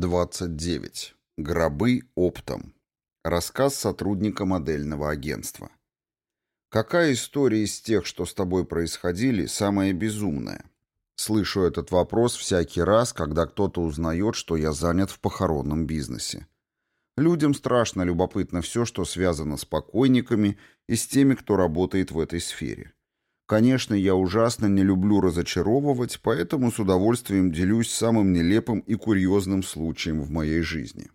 29. Гробы оптом. Рассказ сотрудника модельного агентства. Какая история из тех, что с тобой происходили, самая безумная? Слышу этот вопрос всякий раз, когда кто-то узнает, что я занят в похоронном бизнесе. Людям страшно любопытно все, что связано с покойниками и с теми, кто работает в этой сфере. Конечно, я ужасно не люблю разочаровывать, поэтому с удовольствием делюсь самым нелепым и курьезным случаем в моей жизни.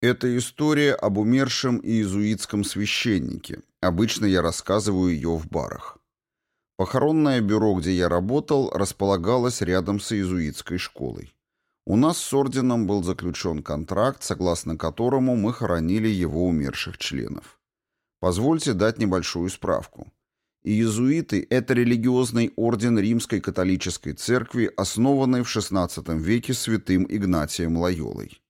Это история об умершем иезуитском священнике. Обычно я рассказываю ее в барах. Похоронное бюро, где я работал, располагалось рядом с иезуитской школой. У нас с орденом был заключен контракт, согласно которому мы хоронили его умерших членов. Позвольте дать небольшую справку. Иезуиты – это религиозный орден Римской католической церкви, основанный в XVI веке святым Игнатием Лойолой.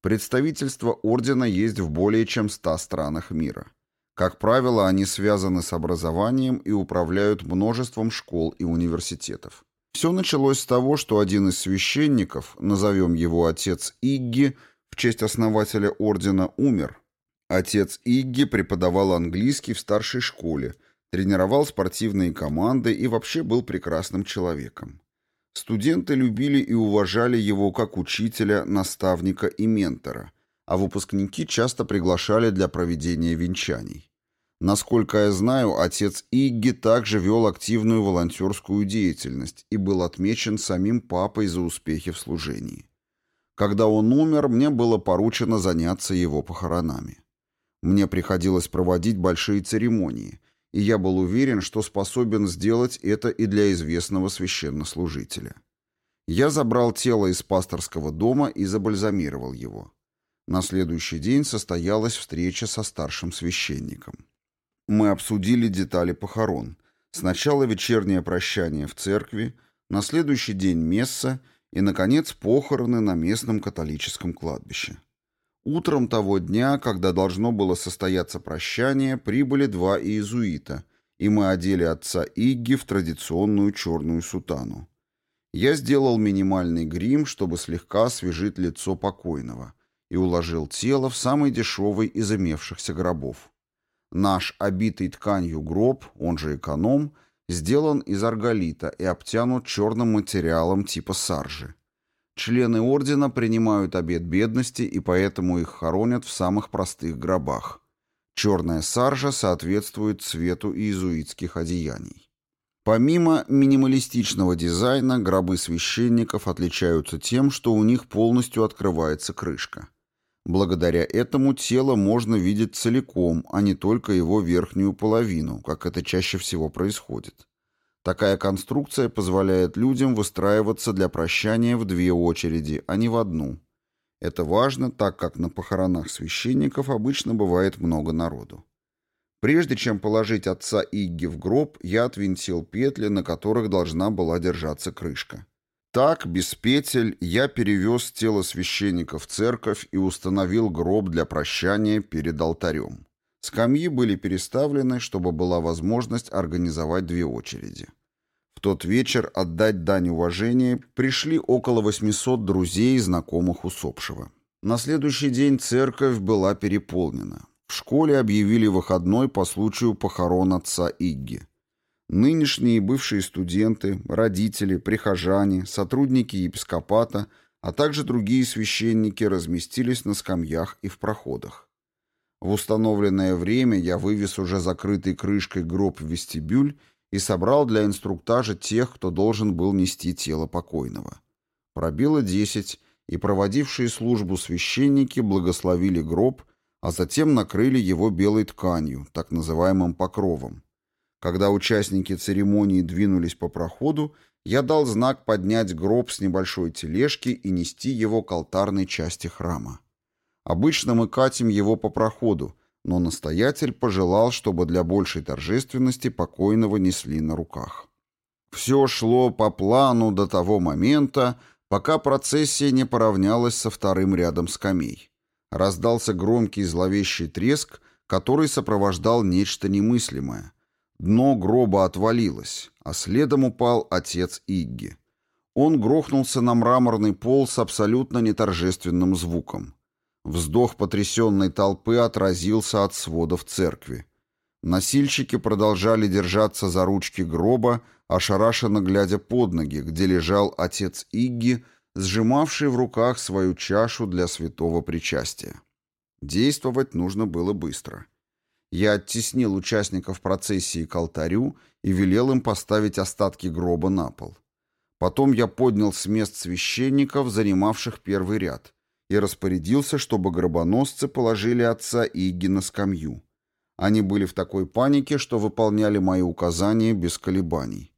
Представительство ордена есть в более чем 100 странах мира. Как правило, они связаны с образованием и управляют множеством школ и университетов. Все началось с того, что один из священников, назовем его отец Игги, в честь основателя ордена умер. Отец Игги преподавал английский в старшей школе – тренировал спортивные команды и вообще был прекрасным человеком. Студенты любили и уважали его как учителя, наставника и ментора, а выпускники часто приглашали для проведения венчаний. Насколько я знаю, отец Игги также вел активную волонтерскую деятельность и был отмечен самим папой за успехи в служении. Когда он умер, мне было поручено заняться его похоронами. Мне приходилось проводить большие церемонии, и я был уверен, что способен сделать это и для известного священнослужителя. Я забрал тело из пасторского дома и забальзамировал его. На следующий день состоялась встреча со старшим священником. Мы обсудили детали похорон. Сначала вечернее прощание в церкви, на следующий день месса и, наконец, похороны на местном католическом кладбище. Утром того дня, когда должно было состояться прощание, прибыли два иезуита, и мы одели отца Игги в традиционную черную сутану. Я сделал минимальный грим, чтобы слегка освежить лицо покойного, и уложил тело в самый дешевый из имевшихся гробов. Наш обитый тканью гроб, он же эконом, сделан из арголита и обтянут черным материалом типа саржи. Члены ордена принимают обет бедности и поэтому их хоронят в самых простых гробах. Черная саржа соответствует цвету иезуитских одеяний. Помимо минималистичного дизайна, гробы священников отличаются тем, что у них полностью открывается крышка. Благодаря этому тело можно видеть целиком, а не только его верхнюю половину, как это чаще всего происходит. Такая конструкция позволяет людям выстраиваться для прощания в две очереди, а не в одну. Это важно, так как на похоронах священников обычно бывает много народу. Прежде чем положить отца Игги в гроб, я отвинтил петли, на которых должна была держаться крышка. Так, без петель, я перевез тело священника в церковь и установил гроб для прощания перед алтарем. Скамьи были переставлены, чтобы была возможность организовать две очереди. В тот вечер отдать дань уважения пришли около 800 друзей и знакомых усопшего. На следующий день церковь была переполнена. В школе объявили выходной по случаю похорон отца Игги. Нынешние и бывшие студенты, родители, прихожане, сотрудники епископата, а также другие священники разместились на скамьях и в проходах. В установленное время я вывез уже закрытый крышкой гроб в вестибюль и собрал для инструктажа тех, кто должен был нести тело покойного. Пробило десять, и проводившие службу священники благословили гроб, а затем накрыли его белой тканью, так называемым покровом. Когда участники церемонии двинулись по проходу, я дал знак поднять гроб с небольшой тележки и нести его к алтарной части храма. Обычно мы катим его по проходу, но настоятель пожелал, чтобы для большей торжественности покойного несли на руках. Все шло по плану до того момента, пока процессия не поравнялась со вторым рядом скамей. Раздался громкий зловещий треск, который сопровождал нечто немыслимое. Дно гроба отвалилось, а следом упал отец Игги. Он грохнулся на мраморный пол с абсолютно неторжественным звуком. Вздох потрясенной толпы отразился от сводов церкви. Носильщики продолжали держаться за ручки гроба, ошарашенно глядя под ноги, где лежал отец Игги, сжимавший в руках свою чашу для святого причастия. Действовать нужно было быстро. Я оттеснил участников процессии к алтарю и велел им поставить остатки гроба на пол. Потом я поднял с мест священников, занимавших первый ряд, и распорядился, чтобы гробоносцы положили отца Иги на скамью. Они были в такой панике, что выполняли мои указания без колебаний.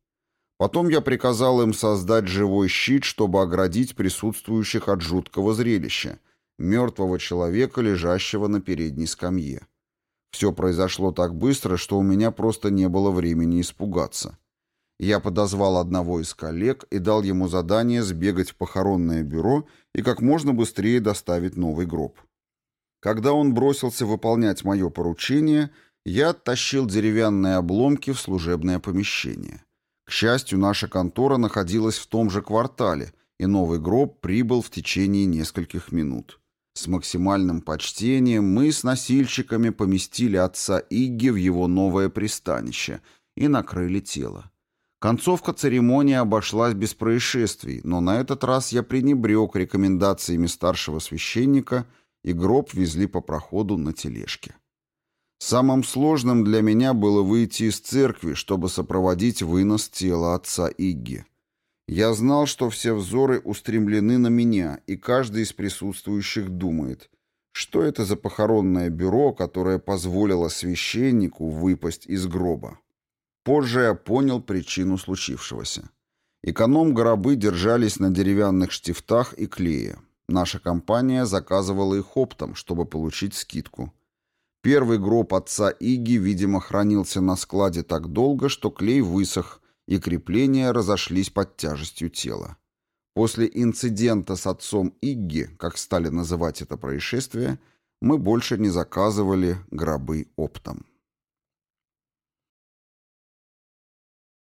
Потом я приказал им создать живой щит, чтобы оградить присутствующих от жуткого зрелища, мертвого человека, лежащего на передней скамье. Все произошло так быстро, что у меня просто не было времени испугаться. Я подозвал одного из коллег и дал ему задание сбегать в похоронное бюро и как можно быстрее доставить новый гроб. Когда он бросился выполнять мое поручение, я оттащил деревянные обломки в служебное помещение. К счастью, наша контора находилась в том же квартале, и новый гроб прибыл в течение нескольких минут. С максимальным почтением мы с носильщиками поместили отца Игги в его новое пристанище и накрыли тело. Концовка церемонии обошлась без происшествий, но на этот раз я пренебрег рекомендациями старшего священника, и гроб везли по проходу на тележке. Самым сложным для меня было выйти из церкви, чтобы сопроводить вынос тела отца Игги. Я знал, что все взоры устремлены на меня, и каждый из присутствующих думает, что это за похоронное бюро, которое позволило священнику выпасть из гроба. Позже я понял причину случившегося. Эконом-гробы держались на деревянных штифтах и клее. Наша компания заказывала их оптом, чтобы получить скидку. Первый гроб отца Иги, видимо, хранился на складе так долго, что клей высох, и крепления разошлись под тяжестью тела. После инцидента с отцом Игги, как стали называть это происшествие, мы больше не заказывали гробы оптом.